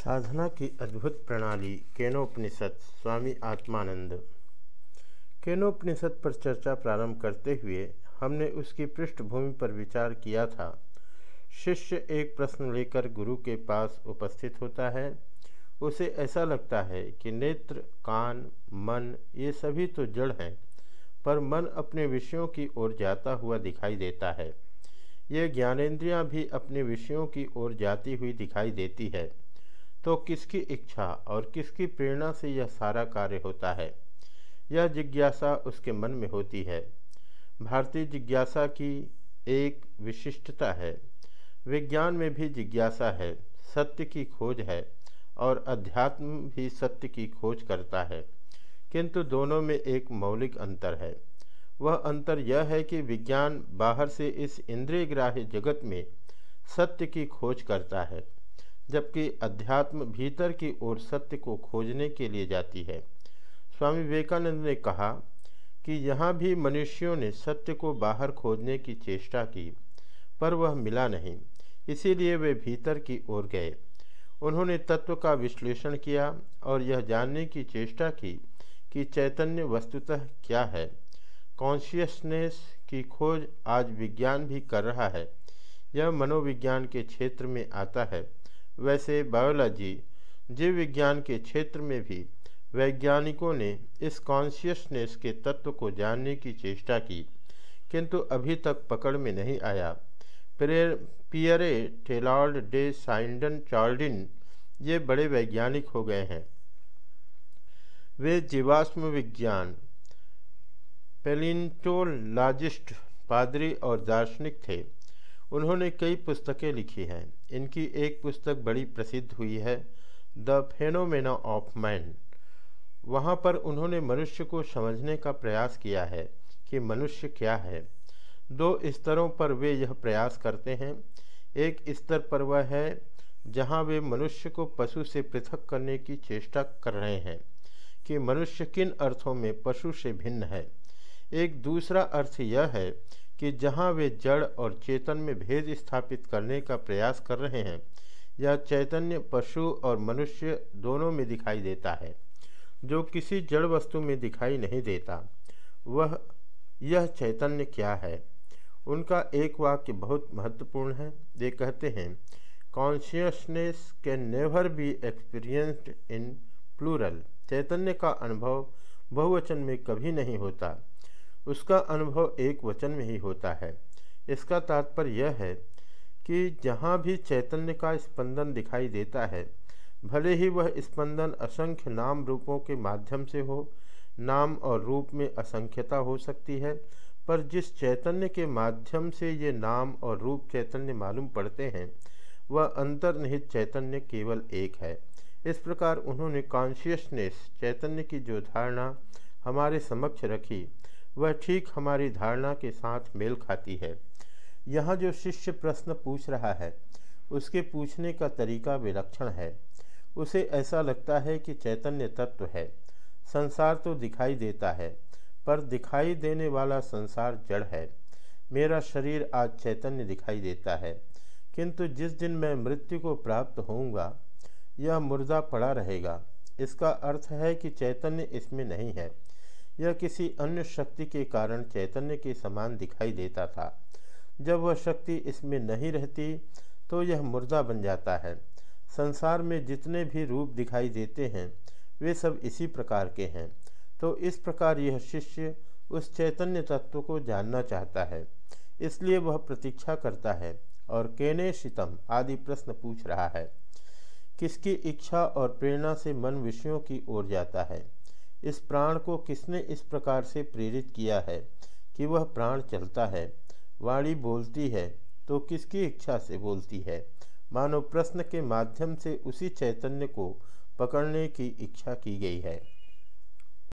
साधना की अद्भुत प्रणाली, केनोपनिषद, स्वामी आत्मानंद। केनोपनिषद पर चर्चा प्रारंभ करते हुए हमने उसकी पृष्ठभूमि पर विचार किया था। शिष्य एक प्रश्न लेकर गुरु के पास उपस्थित होता है। उसे ऐसा लगता है कि नेत्र, कान, मन, ये सभी तो जड़ हैं, पर मन अपने विषयों की ओर जाता हुआ दिखाई देता है। ये ज्ञानेन्द्रियाँ भी अपने विषयों की ओर जाती हुई दिखाई देती है। तो किसकी इच्छा और किसकी प्रेरणा से यह सारा कार्य होता है? यह जिज्ञासा उसके मन में होती है। भारतीय जिज्ञासा की एक विशिष्टता है। विज्ञान में भी जिज्ञासा है, सत्य की खोज है और अध्यात्म भी सत्य की खोज करता है। किंतु दोनों में एक मौलिक अंतर है। वह अंतर यह है कि विज्ञान बाहर से इस इंद्रिय ग्राह्य जगत में सत्य की खोज करता है। जबकि अध्यात्म भीतर की ओर सत्य को खोजने के लिए जाती है। स्वामी विवेकानंद ने कहा कि यहाँ भी मनुष्यों ने सत्य को बाहर खोजने की चेष्टा की, पर वह मिला नहीं। इसीलिए वे भीतर की ओर गए। उन्होंने तत्व का विश्लेषण किया और यह जानने की चेष्टा की कि चैतन्य वस्तुतः क्या है। कॉन्शियसनेस की खोज आज विज्ञान भी कर रहा है। यह मनोविज्ञान के क्षेत्र में आता है। वैसे बायोलॉजी, जीव विज्ञान के क्षेत्र में भी वैज्ञानिकों ने इस कॉन्शियसनेस के तत्व को जानने की चेष्टा की, किंतु अभी तक पकड़ में नहीं आया। प्रेर, पियरे, टेलॉर्ड डे साइंडन चार्डिन ये बड़े वैज्ञानिक हो गए हैं। वे जीवाश्म विज्ञान, पेलिंटोलॉजिस्ट, पादरी और दार्शनिक थे। उन्होंने कई पुस्तकें लिखी हैं। इनकी एक पुस्तक बड़ी प्रसिद्ध हुई है द फेनोमेना ऑफ़ मैन वहाँ पर उन्होंने मनुष्य को समझने का प्रयास किया है कि मनुष्य क्या है। दो स्तरों पर वे यह प्रयास करते हैं। एक स्तर पर वह है, जहाँ वे मनुष्य को पशु से पृथक करने की चेष्टा कर रहे हैं कि मनुष्य किन अर्थों में पशु से भिन्न है। एक दूसरा अर्थ यह है कि जहाँ वे जड़ और चेतन में भेद स्थापित करने का प्रयास कर रहे हैं, यह चैतन्य, पशु और मनुष्य दोनों में दिखाई देता है, जो किसी जड़ वस्तु में दिखाई नहीं देता। वह, यह चैतन्य क्या है? उनका एक वाक्य बहुत महत्वपूर्ण है। वे कहते हैं consciousness can never be experienced in plural चैतन्य का अनुभव बहुवचन में कभी नहीं होता। उसका अनुभव एक वचन में ही होता है। इसका तात्पर्य यह है कि जहाँ भी चैतन्य का स्पंदन दिखाई देता है, भले ही वह स्पंदन असंख्य नाम रूपों के माध्यम से हो, नाम और रूप में असंख्यता हो सकती है, पर जिस चैतन्य के माध्यम से ये नाम और रूप चैतन्य मालूम पड़ते हैं, वह अंतर्निहित चैतन्य केवल एक है। इस प्रकार उन्होंने कॉन्शियसनेस चैतन्य की जो धारणा हमारे समक्ष रखी वह ठीक हमारी धारणा के साथ मेल खाती है। यहाँ जो शिष्य प्रश्न पूछ रहा है, उसके पूछने का तरीका विलक्षण है। उसे ऐसा लगता है कि चैतन्य तत्व है। संसार तो दिखाई देता है, पर दिखाई देने वाला संसार जड़ है। मेरा शरीर आज चैतन्य दिखाई देता है, किंतु जिस दिन मैं मृत्यु को प्राप्त होऊँगा, यह मुर्दा पड़ा रहेगा। इसका अर्थ है कि चैतन्य इसमें नहीं है। यह किसी अन्य शक्ति के कारण चैतन्य के समान दिखाई देता था। जब वह शक्ति इसमें नहीं रहती तो यह मुर्दा बन जाता है। संसार में जितने भी रूप दिखाई देते हैं, वे सब इसी प्रकार के हैं। तो इस प्रकार यह शिष्य उस चैतन्य तत्व को जानना चाहता है। इसलिए वह प्रतीक्षा करता है और केने शितम आदि प्रश्न पूछ रहा है। किसकी इच्छा और प्रेरणा से मन विषयों की ओर जाता है? इस प्राण को किसने इस प्रकार से प्रेरित किया है कि वह प्राण चलता है? वाणी बोलती है तो किसकी इच्छा से बोलती है? मानो प्रश्न के माध्यम से उसी चैतन्य को पकड़ने की इच्छा की गई है।